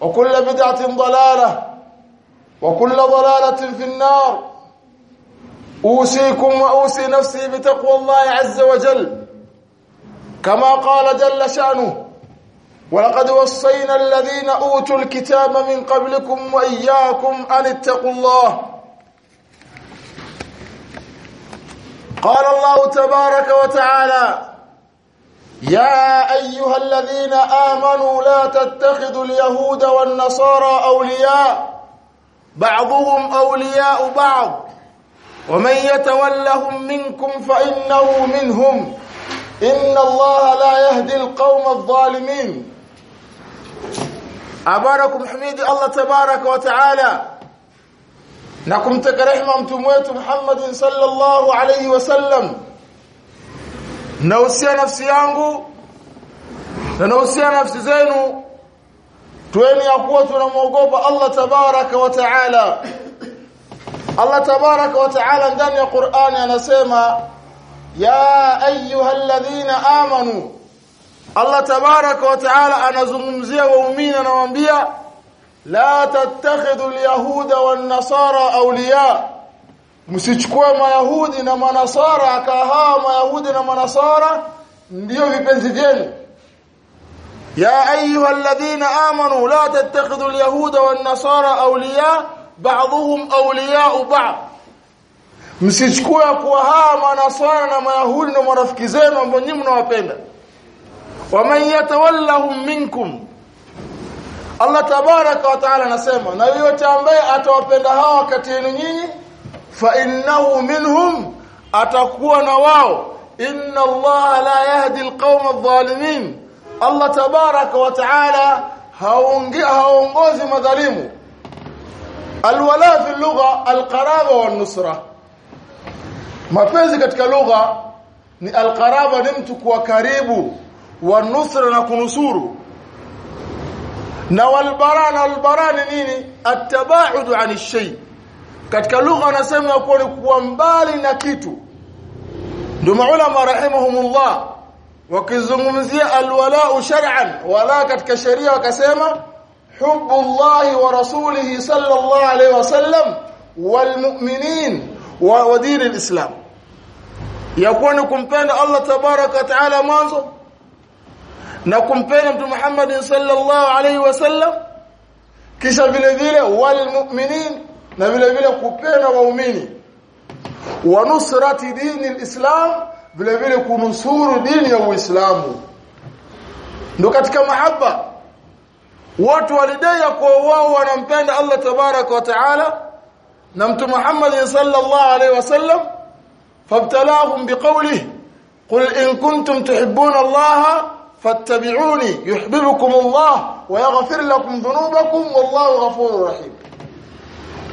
وكل بدعة ضلالة وكل ضلالة في النار. أوصيكم وأوصي نفسي بتقوى الله عز وجل. كما قال جل شأنه ولقد وصينا الذين أوتوا الكتاب من قبلكم وإياكم أن اتقوا الله قال الله تبارك وتعالى يا أيها الذين آمنوا لا تتخذوا اليهود والنصارى أولياء بعضهم أولياء بعض. ومن يتولهم منكم فإنه منهم. إن الله لا يهدي القوم الظالمين. أباركم حميد الله تبارك وتعالى. نكم تكرحمة متمويت محمد صلى الله عليه وسلم. Nausia nafsi yangu na nausia nafsi zenu tueni ya kuwa tunamwogopa Allah tabaraka wa taala Allah tabaraka wa taala ndani ya Qur'ani anasema ya ayyuhalladhina amanu Allah tabaraka wa taala anazungumzia waumini anawaambia la tattakhidhu alyahuda wan nasara awliya msichukue mayahudi na manasara akahaa mayahudi na manasara ndio vipenzi vyenu. Ya ayuha alladhina amanu la tattakhidhu alyahuda wan nasara awliya ba'dhum awliya'u ba'd. Msichukue kuwa haa manasara na mayahudi na marafiki zenu ambao nyinyi mnawapenda. Waman yatawallahum minkum. Allah tabaraka wa taala anasema na yote ambaye atawapenda hawa kati yenu nyinyi فإنه منهم أتكون واو إن الله لا يهدي القوم الظالمين. الله تبارك وتعالى هونغوز مظالم الولاء في اللغة القرابة والنصرة. ما فيزك كلغة القرابة نمتك وكريب والنصره نكنسور نوالبران البران نيني التباعد عن الشيء katika lugha anasema kuwa ni kuwa mbali na kitu. Ndio maulama rahimahumullah. Wakizungumzia alwala shar'an wala katika sheria wakasema hubbullahi wa rasulihi sallallahu alayhi wasallam walmu'minin wa dini alislam. Yakuwa ni kumpenda Allah tabaraka wa taala mwanzo na kumpenda mtume Muhammad sallallahu alayhi wasallam kisha vile vile walmu'minin na vile vile kupenda waumini. Wa nusrati dini alislam vile vile kunusuru dini ya Uislamu. Ndio katika mahaba. Watu walidai kwa wao wanampenda Allah tabarak wa taala na mtume Muhammad sallallahu alaihi wasallam fabtalahum biqawlihi qul in kuntum tuhibbuna Allah fattabi'uni yuhibbukum Allah wa yaghfir lakum dhunubakum wallahu ghafurur rahim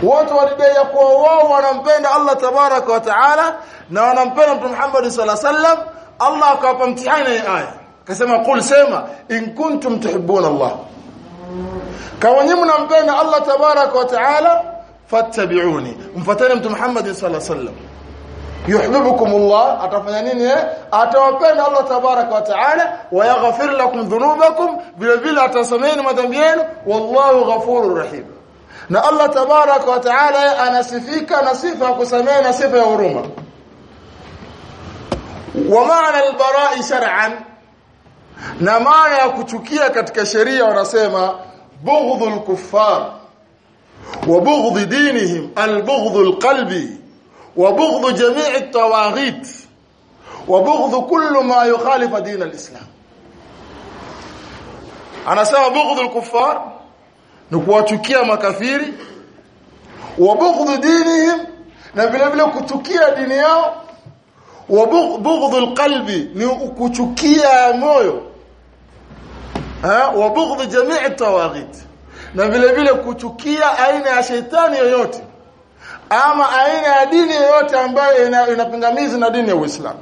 watu walidai kuwa wao wanampenda Allah tabaraka wa taala na wanampenda Mtume Muhammad sallallahu alaihi wasallam Allah akawapa mtihani aya akasema qul sema in kuntum tuhibbuna Allah kama nyinyi mnampenda Allah tabaraka wa taala fattabi'uni mfuatane Mtume Muhammad sallallahu alaihi wasallam yuhibbukumullah atafanya nini eh atawapenda Allah tabarak wa taala wa yaghfir lakum dhunubakum vile vile atasameheni madhambi yenu wallahu ghafurur rahim na Allah tabarak wa taala anasifika na sifa ya kusamehe na sifa ya huruma wa maana albara'i shar'an na maana ya kuchukia katika sheria wanasema bughdhul kuffar wa bughdh dinihim albughdh alqalbi wa bughdh jami' at-tawaghit wa bughdh kullu ma yukhalif din al-islam anasema bughdh al-kuffar ni kuwachukia makafiri wa bughdh dinihim na vile vile kuchukia dini yao. Wabughdhu alqalbi ni kuchukia moyo. Ha? Wa jamii jami' at-tawaghit na vile vile kuchukia aina ya shetani yoyote ama aina ya dini yoyote ambayo ina, inapingamizi na dini ya Uislamu.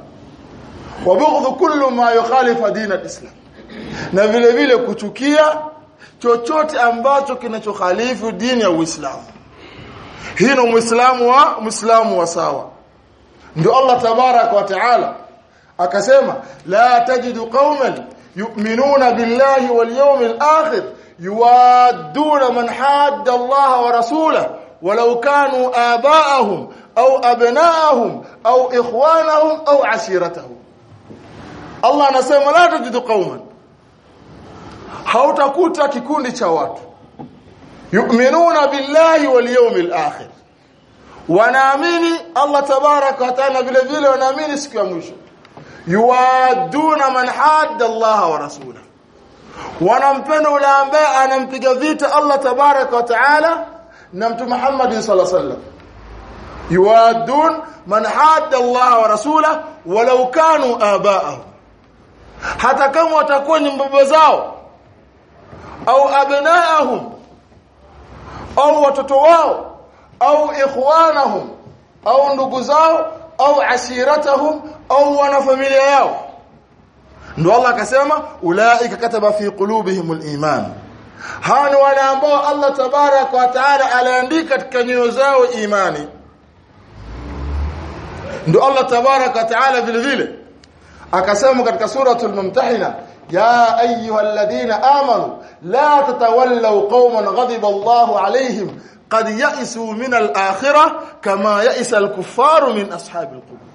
Wa bughdh kullu ma yukhalifa din alislam. Na vile vile kuchukia chochote ambacho kinachokhalifu dini ya Uislamu hii ni muislamu wa muislamu wa sawa ndio Allah tabarak wa taala akasema la tajidu qauman yu'minuna billahi wal yawmil akhir yuwadduna man hadda Allah wa rasulahu ولو كانوا آباءهم أو أبناءهم أو إخوانهم أو عشيرتهم Allah anasema la tajidu qauman hautakuta kikundi cha watu yu'minuna billahi wal yawmil akhir wanaamini Allah tabaraka wa taala vile vile wanaamini siku ya mwisho yuwaduna man hadda Allah wa rasulahu wanampenda yule ambaye anampiga vita Allah tabaraka wa taala na mtume Muhammad sallallahu alaihi wasallam yuwadun man hadda Allah wa rasulahu walau kanu aba'ahum hata kama watakuwa ni baba au abnaahum au watoto wao au ikhwanahum au ndugu zao au ashiratahum au wanafamilia yao ndio Allah akasema ulaika kataba fi qulubihimul iman hawa ni wale ambao Allah tabarak wa taala aliandika katika nyoyo zao imani ndio Allah tabarak wa taala vile vile akasema katika suratul mumtahina ya ayyuhalladhina amanu la tatawallaw qauman ghadiba Allahu alayhim qad ya'isu min al-akhirah kama ya'isa al-kuffaru min ashabil qubur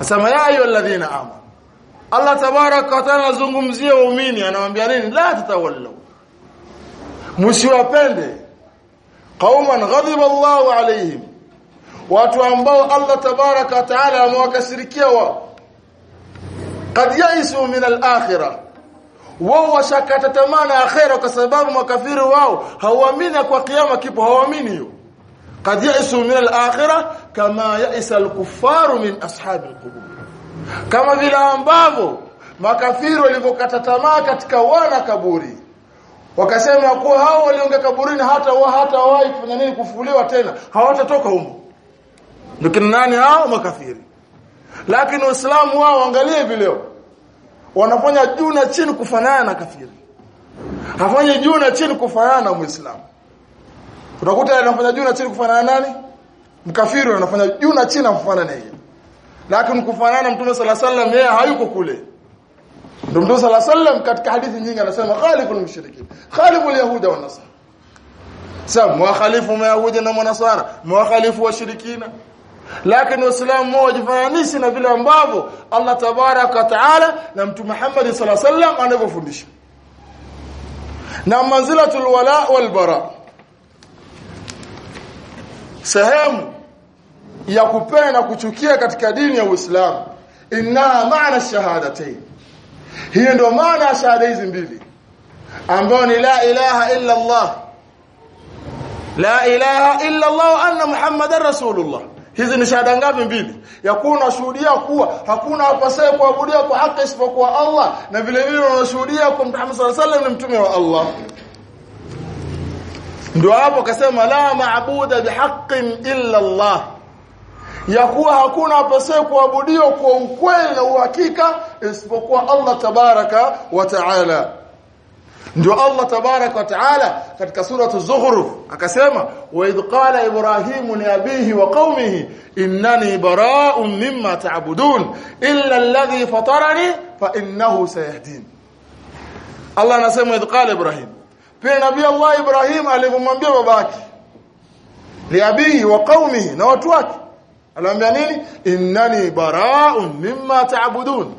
asema ya ayyuhalladhina amanu Allah tabarak wa taala azungumzia waumini anawaambia nini la tatawallaw msiwapende qauman ghadiba Allahu alayhim watu ambao Allah tabaraka wa taala amewakasirikia wao qad yaisu min al-akhirah. Wao washakata tamaa na akhira kwa sababu makafiri wao hawaamini kwa kiyama kipo hawaamini hiyo. Qad yaisu min al-akhirah kama yaisa al-kuffaru min ashabi al-qubur. Kama vile ambavyo makafiri walivyokata tamaa katika wana kaburi. Wakasema kuwa hao walionge kaburini hata wa hata wahi kufanya nini kufufuliwa tena. Hawatatoka humo. Ndio nani hao? Makafiri. Lakini waislamu wao angalie vileo wanafanya juu na chini kufanana na kafiri. Hafanye juu na chini kufanana na muislamu. Utakuta anafanya juu na chini kufanana nani? Mkafiri anafanya juu na chini kufanana na yeye. Lakini kufanana mtume sala sallam yeye hayuko kule. Ndio mtume sala sallam katika hadithi nyingi anasema khaliful mushrikin khaliful yahuda wa nasara. Sawa mwakhalifu mayahudi na manasara mwakhalifu washirikina lakini waislamu wao na vile ambavyo Allah tabaraka taala na mtume Muhammad sallallahu alaihi wasallam anavyofundisha na manzilatul wala wal bara. Sehemu ya kupenda na kuchukia katika dini ya Uislamu. Inna maana shahadatain. Hiyo ndio maana ya shahada hizi mbili. Ambayo ni la ilaha illa Allah. La ilaha illa Allah anna muhammadar rasulullah hizi ni shahada ngapi mbili? Ya kuwa unashuhudia kuwa hakuna apasaye kuabudia kwa haki isipokuwa Allah na vile vile unashuhudia kwa Muhammad sallallahu alaihi ni mtume wa Allah. Ndio hapo akasema la maabuda bihaqqin illa Allah. Ya kuwa hakuna apasaye kuabudiwa kwa ukweli na uhakika isipokuwa Allah tabaraka wa taala ndio Allah tabarak wa taala katika suratu Zukhruf akasema wa idh qala ibrahimu li abihi wa qaumihi innani bara'un mimma ta'budun illa alladhi fatarani fa innahu sayahdin Allah anasema idh qala ibrahim pia nabii Allah Ibrahim alipomwambia babake li abihi wa qaumihi na watu wake aliwaambia nini innani bara'un mimma ta'budun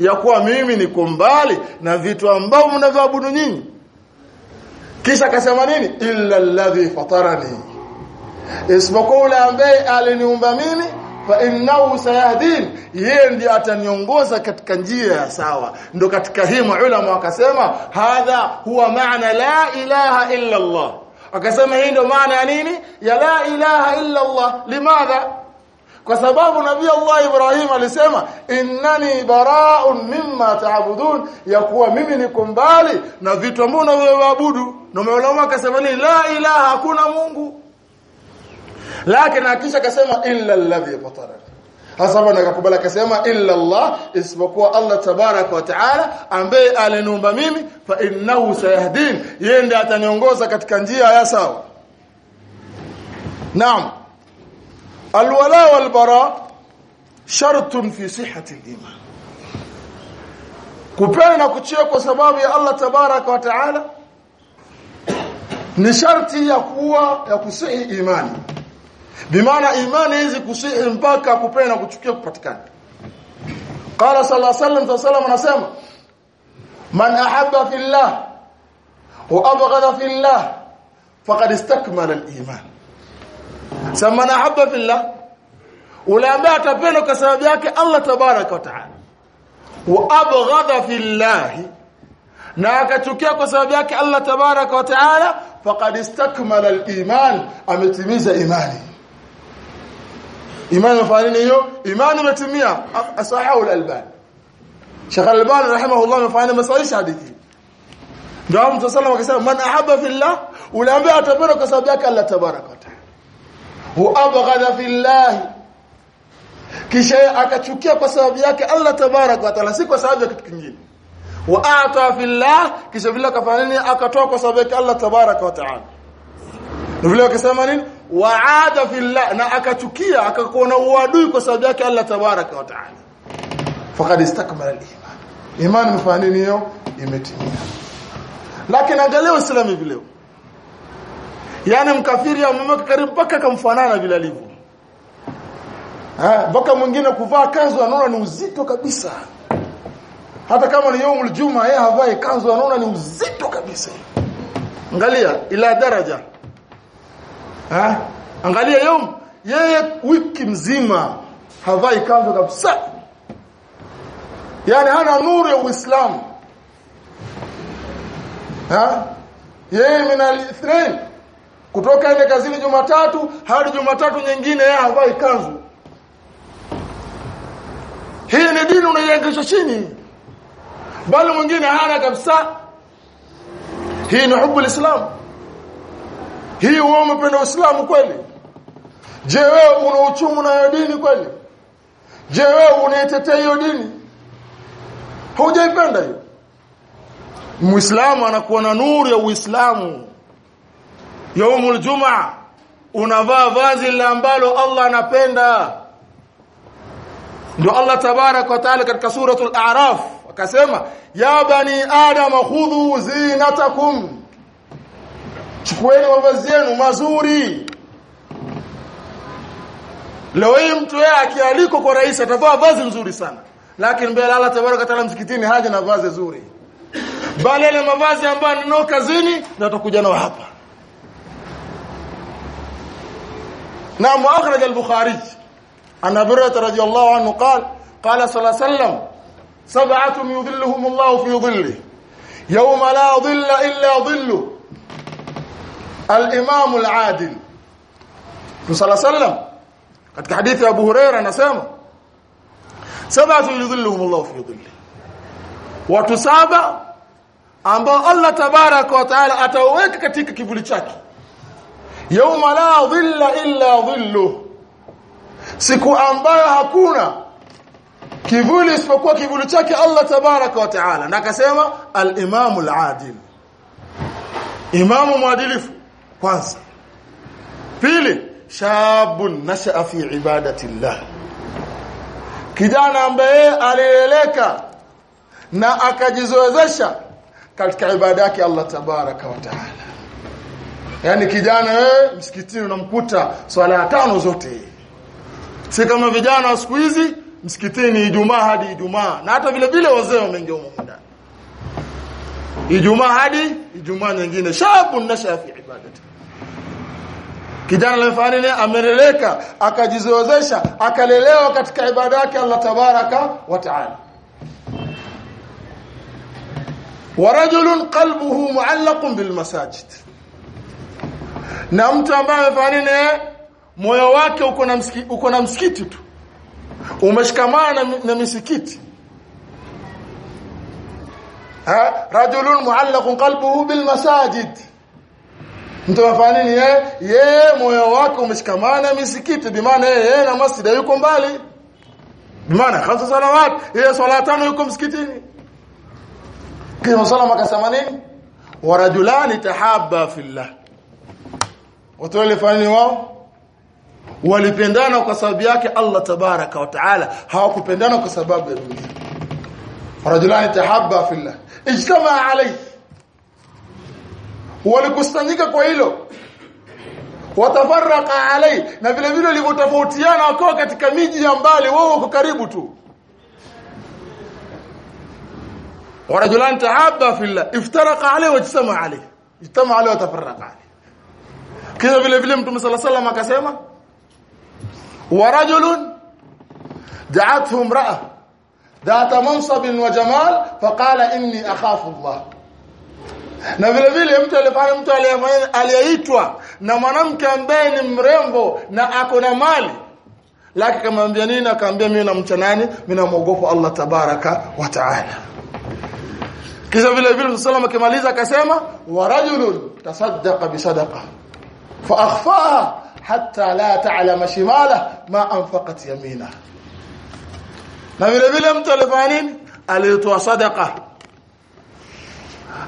ya kuwa mimi niko mbali na vitu ambavyo mnavyoabudu nyinyi. Kisha akasema nini? Illa alladhi fatarani. Isipokuwa yule ambaye aliniumba mimi fa innahu sayahdin. Yeye ndiye ataniongoza katika njia ya sawa. Ndo katika hii maulama wakasema hadha huwa maana la ilaha illa Allah. Akasema hii ndio maana ya nini? Ya la ilaha illa Allah. Limadha kwa sababu nabii Allah Ibrahim alisema innani bara'un mimma ta'budun ya kuwa mimi niko mbali na vitu ambavyo unavyoabudu na maulama akasema ni la ilaha hakuna Mungu. Lakini akisha akasema illa alladhi fatara. Hasa bwana akakubali akasema illa Allah isipokuwa Allah tabarak wa taala ambaye aliniumba mimi fa innahu sayahdin. Yeye ndiye ataniongoza katika njia ya sawa. Naam alwala والبراء شرط fi sihhati al-iman kupenda na kuchia kwa sababu ya Allah ni sharti ya kuwa ya kusihi imani. Bimaana imani hizi kusihi mpaka kupenda na kuchukia kupatikana. Qala sallallahu alayhi wasallam anasema man ahabba fillah wa abghadha fillah faqad istakmala al-iman sema man ahabba fillah ule ambaye atapenda kwa sababu yake Allah tabaraka wa taala wa abghadha fillah na akachukia kwa sababu yake Allah tabaraka wa taala faqad istakmala al-iman ametimiza imani imani mafanya hiyo imani imetimia asahahu al-albani Sheikh al-Albani rahimahullah amefanya masaisha hadithi ndio Mtume sallallahu alayhi wasallam man ahabba fillah ule ambaye atapenda kwa sababu yake Allah tabaraka wa taala wa abghadha fillah kisha akachukia kwa sababu yake Allah tabarak wa taala si kwa sababu ya kitu kingine. Wa ata fillah kisha vile akafanya nini? Akatoa kwa sababu yake Allah tabarak wa taala. Na vile akasema nini? Waada fillah na akachukia akakuona uadui kwa sababu yake Allah tabarak wa taala. Faqad istakmala al-iman. Iman imefanya nini hiyo? Imetimia. Lakini angalia uislamu hivi leo yani mkafiri amemweka karibu mpaka kamfanana vile eh mpaka mwingine kuvaa kanzu anaona ni uzito kabisa. Hata kama ni yaumul juma yeye havai kanzu anaona ni uzito kabisa. Angalia ila daraja. Ha? angalia yom yeye wiki mzima havai kanzu kabisa. Yani hana nuru ya uislamu. Ha yeye al-ithnain kutoka ile kazini Jumatatu hadi Jumatatu nyingine yeye havai kanzu. Hii ni dini unaiangisha chini. Bali mwingine hana kabisa. Hii ni hubu islam hii wewe umependa uislamu kweli? Je wewe una uchumu na dini kweli? Je wewe unaitetea hiyo dini? Hujaipenda hiyo? Muislamu anakuwa na nuru ya uislamu yaumul jumaa unavaa vazi la ambalo Allah anapenda. Ndio Allah tabarak wa taala katika suratul a'raf akasema ya bani adam khudhu zinatakum. Chukueni mavazi yenu mazuri. Leo hii mtu yeye akialiko kwa rais atavaa vazi nzuri sana. Lakini mbele Allah tabarak wa taala msikitini haja na vazi zuri. Bali ile mavazi ambayo ninao kazini na atakuja nao hapa نعم وأخرج البخاري. عن أبي هريرة رضي الله عنه قال قال صلى الله عليه وسلم سبعة يظلهم الله في ظله يوم لا ظل إلا ظل الإمام العادل. صلى الله عليه وسلم. قد حديث أبو هريرة نسامة. سبعة يظلهم الله في ظله. وتسابع أنبو الله تبارك وتعالى أتوويك كتك كبولي شاكي yauma la dhilla illa dhillu. Siku ambayo hakuna kivuli isipokuwa kivuli chake Allah tabaraka wa taala. Na akasema al-imamu al-adil. Imamu mwadilifu kwanza. Pili shabun nashaa fi ibadati llah kijana ambaye alieleka na akajizoezesha katika ibada yake Allah tabaraka wa taala yani kijana wewe msikitini unamkuta swala tano zote si kama vijana wa siku hizi msikitini Ijumaa hadi Ijumaa na hata vile vile wazee wameingia humo ndani Ijumaa hadi Ijumaa nyingine shabu nasha fi ibadati kijana alifanya nini ameleleka akajizoezesha akalelewa katika ibada yake Allah tabaraka wa taala ورجل قلبه معلق بالمساجد na mtu ambaye amefanya nini moyo wake uko na msikiti uko na msikiti tu. Umeshikamana na, na misikiti. Ha? Rajulun muallaqun qalbuhu bil mtu afanya nini yeye yeye moyo wake umeshikamana na misikiti. Bi maana yeye na masjid yuko mbali. Bi maana khamsa salawat yeye swala tano yuko msikitini. Kisha salama akasema nini? Warajulani tahabba fillah watu wale fanani wao? Walipendana kwa sababu yake Allah tabaraka wa taala. Hawakupendana kwa sababu ya dunia. Rajulani tahabba fillah. Ijtamaa alayhi. Walikusanyika kwa hilo. Watafaraka alayhi. Na vile vile walivotofautiana wakawa katika miji ya mbali. Wao wako karibu tu. Warajulani tahabba fillah. Iftaraka alai wajtama alayhi. Ijtama alayhi watafaraka alai kisha vile vile mtume sala salam akasema wa rajulun da'athu imra'a da'ata mansabin wa jamal faqala inni akhafu na vile vile mtu alifanya mtu aliyeitwa na mwanamke ambaye ni mrembo na ako na mali lakini akamwambia nini? Akamwambia mimi namcha nani? Mimi namuogopa Allah tabaraka wa taala. Kisha vile vile Muhammad akimaliza akasema wa rajulun tasaddaqa bi sadaqa fa akhfaha hatta la ta'lama shimala ma anfaqat yamina na vile vile mtu alifanya nini alitoa sadaqa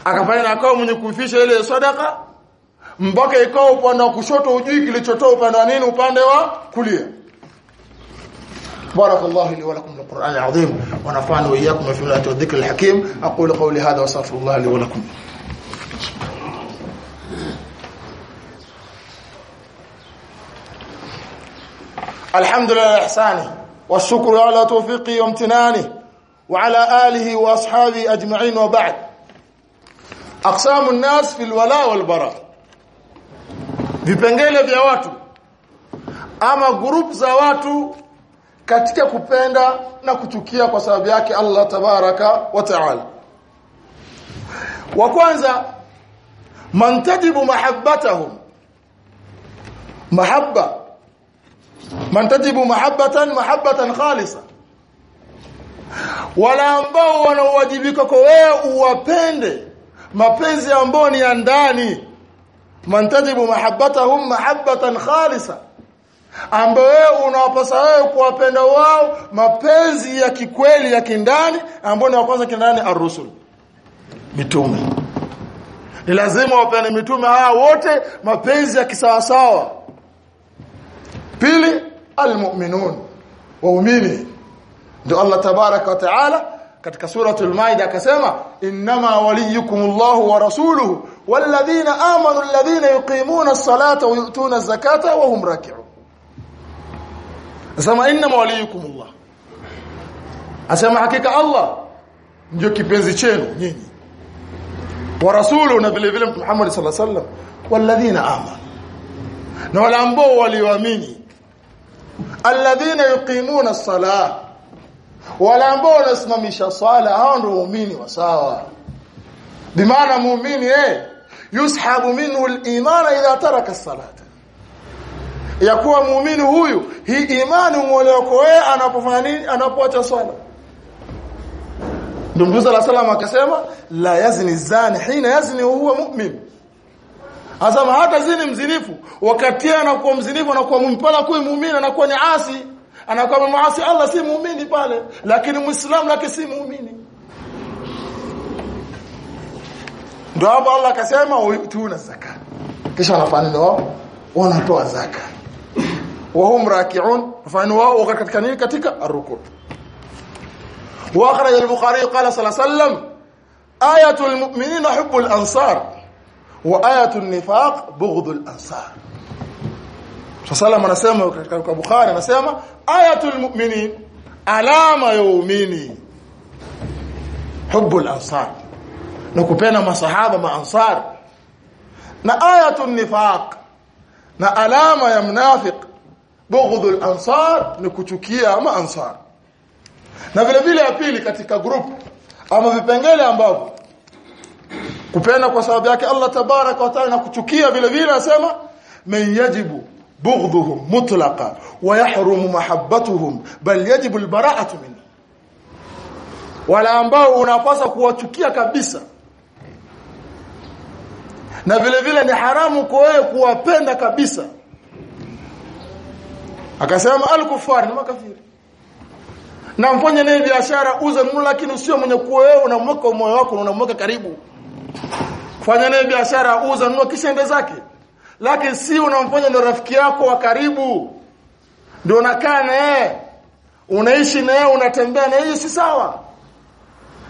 akafanya na akao mwenye kuifisha ile sadaqa mpaka ikawa upande wa kushoto ujui kilichotoa upande wa nini upande wa kulia بارك الله لي ولكم القرآن العظيم ونفعني وإياكم في الآيات والذكر الحكيم أقول قولي هذا وأستغفر الله لي ولكم alhamdulillah ihsani. Wa shukru ala tawfiqi wa imtinani wa ala alihi wa ashabi ajma'in wa ba'd. Aqsamu an-nas fil wala wal bara. Vipengele vya watu ama group za watu katika kupenda na kuchukia kwa sababu yake Allah tabaraka wa taala. Wa kwanza mantajibu mahabbatahum mahabba man tajibu mahabbatan mahabbatan khalisa. Wala ambao wanaowajibika kwa wewe uwapende mapenzi ambao ni ya ndani. Man tajibu mahabbatahum mahabbatan khalisa. Ambao wewe unawapasa wewe kuwapenda wao mapenzi ya kikweli ya kindani ambao ni wa kwanza kindani ar-rusul. Mitume. Ni lazima wapende mitume hawa wote mapenzi ya kisawasawa pili almu'minun. Waumini. Ndio Allah tabaraka wa taala katika suratul maida akasema innama waliyukumullahu wa rasuluhu walladhina amanu alladhina yuqimuna as-salata wa yu'tuna az-zakata wa hum raki'un. Asema innama waliyukumullah. Asema hakika Allah ndio kipenzi chenu nyinyi. Wa rasuluhu na vile vile Muhammad sallallahu alaihi wasallam walladhina amanu. Na wale ambao walioamini alladhina yuqimuna as-salah wala ambao wanasimamisha swala hao ndio waumini wa sawa. Bimaana muumini eh yushabu minhu al-iman idha taraka as-salata yakuwa muumini huyu hii imani umuoleko yeye anapofanya nini anapoacha swala. Ndio mtume sallallahu akasema la yazni zani hina yazni huwa mu'min. Asema hata zini mzinifu. Wakati anakuwa mzinifu anakuwa mpala kuwa muumini anakuwa ni asi. Anakuwa muasi Allah si muumini pale. Lakini muislamu lake si muumini. Ndio hapo Allah akasema uituna zaka. Kisha wanafanya wao wanatoa zaka. Wa hum raki'un. Fa'inu wao katika nini? Katika arruku. Wa akhraj al-bukhari qala sallallahu alayhi wasallam ayatul mu'minina hubbul ansar wa ayatul nifaq bughdul ansar. Sallam anasema katika bukhari anasema ayatul mu'minin alama ya muumini hubbul ansar. Na kupenda masahaba maansar na ayatul nifaq na alama ya mnafiq bughdul ansar ni kuchukia maansar na vile vile ya pili katika group ama vipengele ambavyo kupenda kwa sababu yake Allah tabaraka wa taala na kuchukia vile vile anasema man yajibu bughdhuhum mutlaqa wa yahrumu mahabbatuhum bal yajibu albara'atu minhu. Wala ambao unapaswa kuwachukia kabisa. Na vile vile ni haramu kwa wewe kuwapenda kabisa. Akasema al-kuffar ni makafiri. Na mfanye naye biashara uze mnu lakini usio mwenye kuwa wewe unamweka moyo wako unamweka karibu fanya naye biashara uza nunua kisha ende zake lakini si unamfanya ndo rafiki yako wa karibu ndio unakaa na yeye unaishi na yeye unatembea na yeye si sawa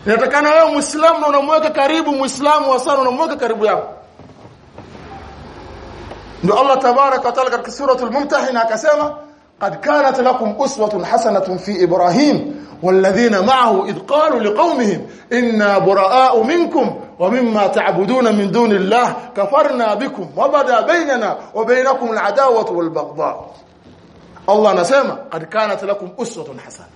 inatakana wewe muislamu na unamweka karibu muislamu wa sana unamweka karibu yako ndio Allah tabaraka wa taala katika suratul mumtahina akasema قد كانت لكم أسوة حسنة في إبراهيم والذين معه إذ قالوا لقومهم إنا براء منكم ومما تعبدون من دون الله كفرنا بكم وبدا بيننا وبينكم العداوة والبغضاء الله نسمع قد كانت لكم أسوة حسنة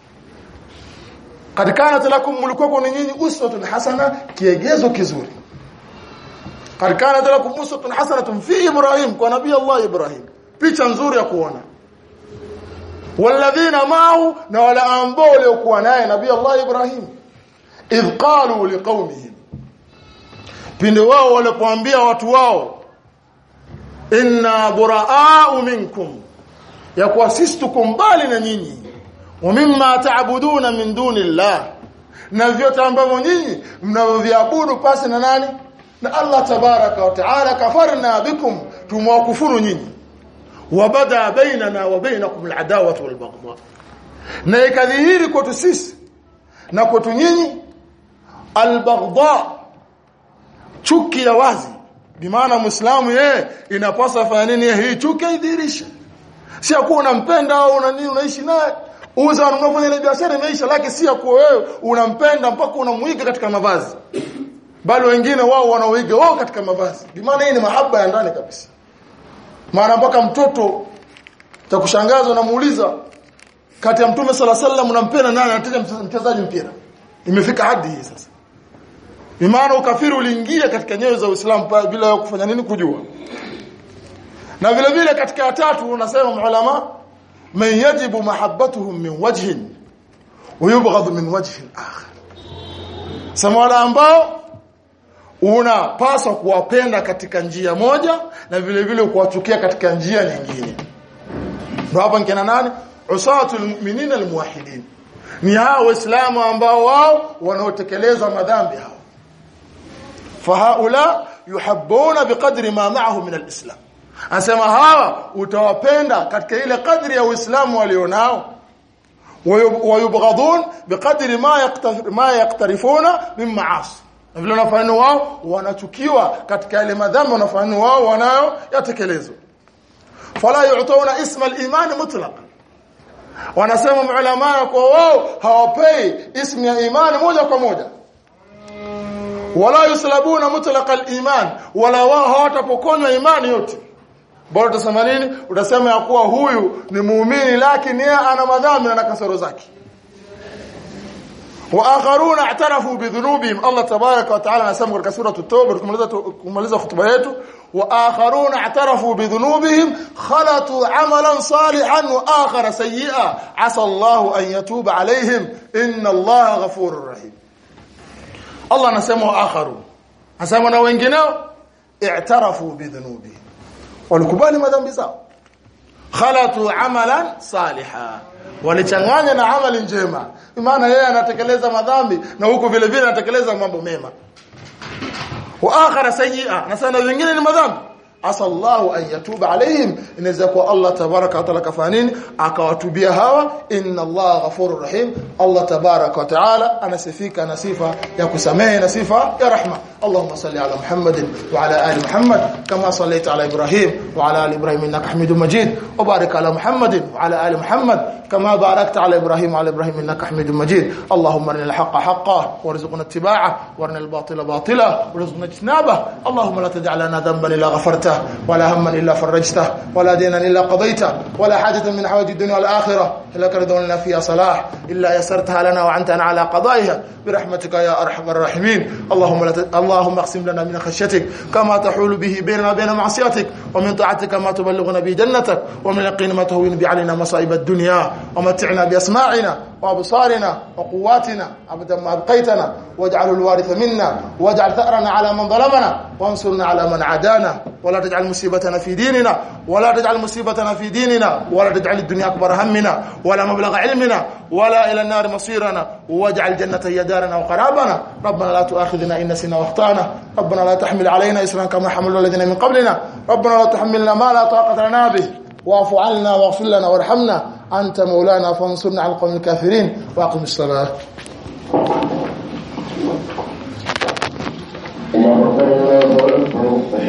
قد كانت لكم ملككم نيني أسوة حسنة كيجيزو كزوري قد كانت لكم أسوة حسنة في إبراهيم ونبي الله إبراهيم picha nzuri ya kuona walladhina ma'ahu na wala ambao waliokuwa naye nabii Allah Ibrahim idh qalu liqaumihim pinde wao walipoambia watu wao inna buraa'u minkum ya kuwa sisi tuko mbali na nyinyi wa mimma ta'buduna min dunillah na vyote ambavyo nyinyi mnavyoviabudu pasi na nani? Na Allah tabaraka wa taala kafarna bikum tumwakufuru nyinyi. Wabada bainana wa bainakum al'adawatu walbaghdha na ikadhihiri kwetu sisi na kwetu nyinyi albaghdha chuki ya wazi. Bimaana muislamu yeye inapaswa fanya nini? Hii chuki idhirishe si kuwa unampenda au una nini unaishi naye. Uza unafanya ile biashara imeisha lakini si kuwa wewe unampenda mpaka unamuiga katika mavazi. Bali wengine wao wanaoiga wao katika mavazi. Bimaana hii ni mahaba ya ndani kabisa. Maana mpaka mtoto cha kushangaza unamuuliza kati ya mtume sala sallam unampenda nani? Anataka mchezaji mpira. Imefika hadi hii sasa imani ukafiri uliingia katika nyoyo za Uislamu bila kufanya nini kujua. Na vile vile katika ya tatu unasema ulama man yajibu mahabbatuhum min wajhin wa yubghadu min wajhin akhar. Sema wale ambao unapaswa kuwapenda katika njia moja na vile vile kuwachukia katika njia nyingine. Ndio hapa nkina nani? Usatul mu'minina almuwahidin. Ni hao waislamu ambao wao wanaotekeleza madhambi hao fahaula yuhabbuna biqadri ma ma'ahu min alislam anasema hawa utawapenda katika ile kadri ya uislamu walionao wayubghadun biqadri ma yaqtar ma yaqtarifuna min ma'asi vile wanafanya wao wanachukiwa katika ile madhambi wanafanya wao wanayo yatekelezwa fala yu'tuna isma al-iman mutlaqan wanasema maulama kwa wao hawapei ismu ya imani moja kwa moja wala yuslabuna mutlaqa al-iman wala wao hawatapokonywa imani yote bora utasema nini utasema ya kuwa huyu ni muumini lakini yeye ana madhambi na kasoro zake wa akharuna i'tarafu bi dhunubihim Allah tبارك وتعالى anasema katika sura at-tauba tumaliza kumaliza hotuba yetu wa akharuna i'tarafu bi dhunubihim khalatu 'amalan salihan wa akhara sayyi'a 'asa Allahu an yatuba 'alayhim inna Allaha ghafurur rahim Allah anasema wa akharu. Anasema na wengineo i'tarafu bidhunubihim walikubali madhambi zao. Khalatu amalan saliha. Walichanganya na amali njema. Maana yeye anatekeleza madhambi na huko vile vile anatekeleza mambo mema. Wa akhara sayyi'a. Na sana wengine ni madhambi. Asallahu an yatuba alaihim inaweza kuwa Allah tabaraka wa taala kafanya akawatubia hawa inna Allah ghafurur rahim Allah tabaraka wa taala anasifika na sifa ya kusamehe na sifa ya rahma Allahumma salli ala Muhammad wa ala ali Muhammad kama sallaita ala Ibrahim wa ala ali Ibrahim innaka Hamidum Majid wa barik ala Muhammad wa ala ali Muhammad kama barakta ala Ibrahim wa ala Ibrahim innaka Hamidum Majid Allahumma arina al-haqqa haqqan warzuqna ittiba'ahu warina al-batila batila warzuqna ijtinabahu Allahumma la taj'al lana dhanban illa ghafartahu ولا هما إلا فرجته ولا دينا إلا قضيته ولا حاجة من حوائج الدنيا والآخرة إلا كردون لنا فيها صلاح إلا يسرتها لنا وعنتنا على قضائها برحمتك يا أرحم الراحمين اللهم لا ت... اللهم اقسم لنا من خشيتك كما تحول به بيننا وبين معصيتك ومن طاعتك ما تبلغنا به جنتك ومن اليقين ما تهون به علينا مصائب الدنيا ومتعنا بأسماعنا وابصارنا وقواتنا ابدا ما ابقيتنا واجعل الوارث منا واجعل ثأرنا على من ظلمنا وانصرنا على من عادانا ولا تجعل مصيبتنا في ديننا ولا تجعل مصيبتنا في ديننا ولا تجعل الدنيا اكبر همنا ولا مبلغ علمنا ولا الى النار مصيرنا واجعل الجنه هي دارنا وقرابنا ربنا لا تؤاخذنا ان نسينا واخطانا ربنا لا تحمل علينا اسرا كما حملوا الذين من قبلنا ربنا لا تحملنا ما لا طاقه لنا به واعف عنا واغفر لنا وارحمنا أنت مولانا فانصرنا على القوم الكافرين واقم الصلاة الله أكبر الله أكبر